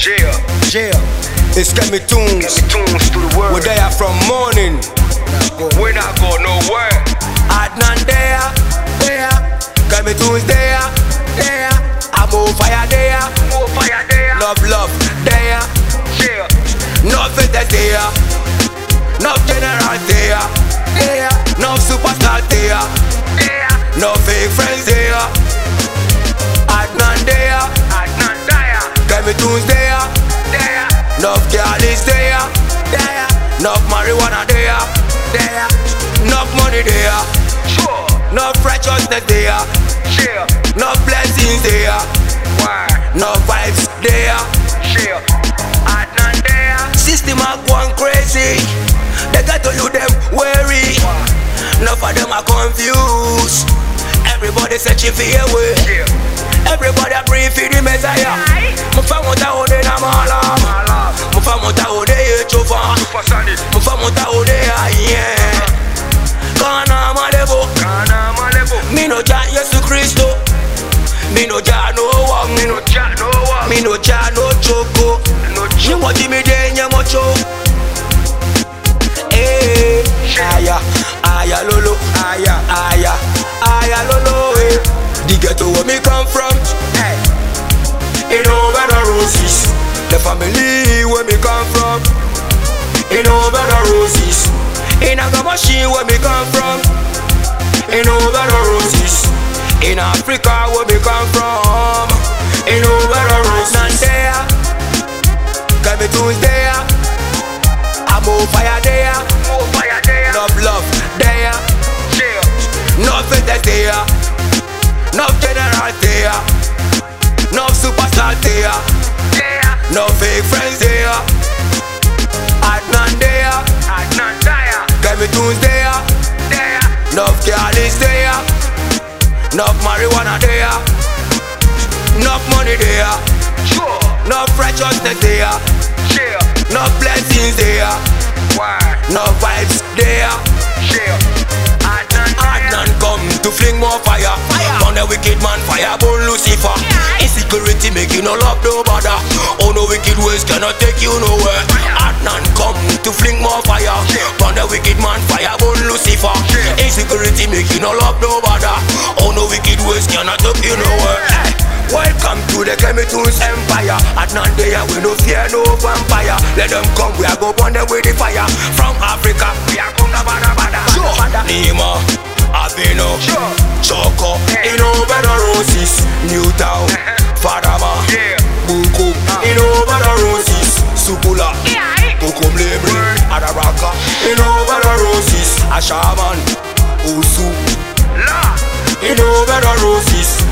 Yeah, Yeah, it's Tunes. get me tunes to the word. We're there from morning. We not go nowhere. Adnan there, there. Kemi Tunes there, there. I'm on fire there. More fire there. Love, love there. Yeah, No fittest there. No general there. There. No superstar there. yeah. No fake friends there. Adnan there. Adnan Daya. Kemi Tunes there. Enough girl is there, there. Enough marijuana there, there. Enough money there, sure. enough righteousness there, Yeah, enough blessings there, why? enough vibes there. Yeah, Adnan there. System are going crazy. They got to you them worry. Enough of them are confused. Everybody searching for your way. Everybody praying for the Messiah. Mufamo ta ode na malam. Chofa. For Sunday. Mufamo ta ode aye. Kana malebo. Ghana, Malibu. Me no ja Yesu Kristo. Me no ja no one. Me no chat, no one. Me no ja no choko. No Ni joke. wati mi de nya mocho. Eh, aya, aya lolo, aya, aya, aya lolo. Eh, the ghetto where me come from. Hey, You know where the roses. The family where me come from. Know where the roses. In a machine where me come from. Know where the roses. In Africa where me come from. You know where the roses. There. Got me there. I'm on fire there. more fire there. Love, love there. Yeah, No fittest there. No general there. No superstar there. No fake friends there. Tunes there. There, Enough girl there. Enough marijuana there. Enough money there. Enough righteousness there. Enough blessings there. Enough vibes there. Adnan come to fling more fire. On the wicked man fire burn Lucifer. Insecurity you no love no bother. Oh no wicked ways cannot take you nowhere. Adnan come to fling more fire. On the wicked Insecurity make you no love no bother. Oh no wicked ways cannot take you nowhere. Eh, Welcome to the Kemi Tunes Empire. Adnan there we no fear no vampire. Let them come we are go burn them with the fire. From Africa we are come to bada bada. bada. Nima, Avino, Sure. Chorkor, Ino Better Roses, Newtown, Fadama, Yeah. Buku, Ino Better Roses, Supula, Yeah, Kokom Lebre, Adabraka, Ino Better Roses, Ashaiman, Osu, La, Ino Better Roses,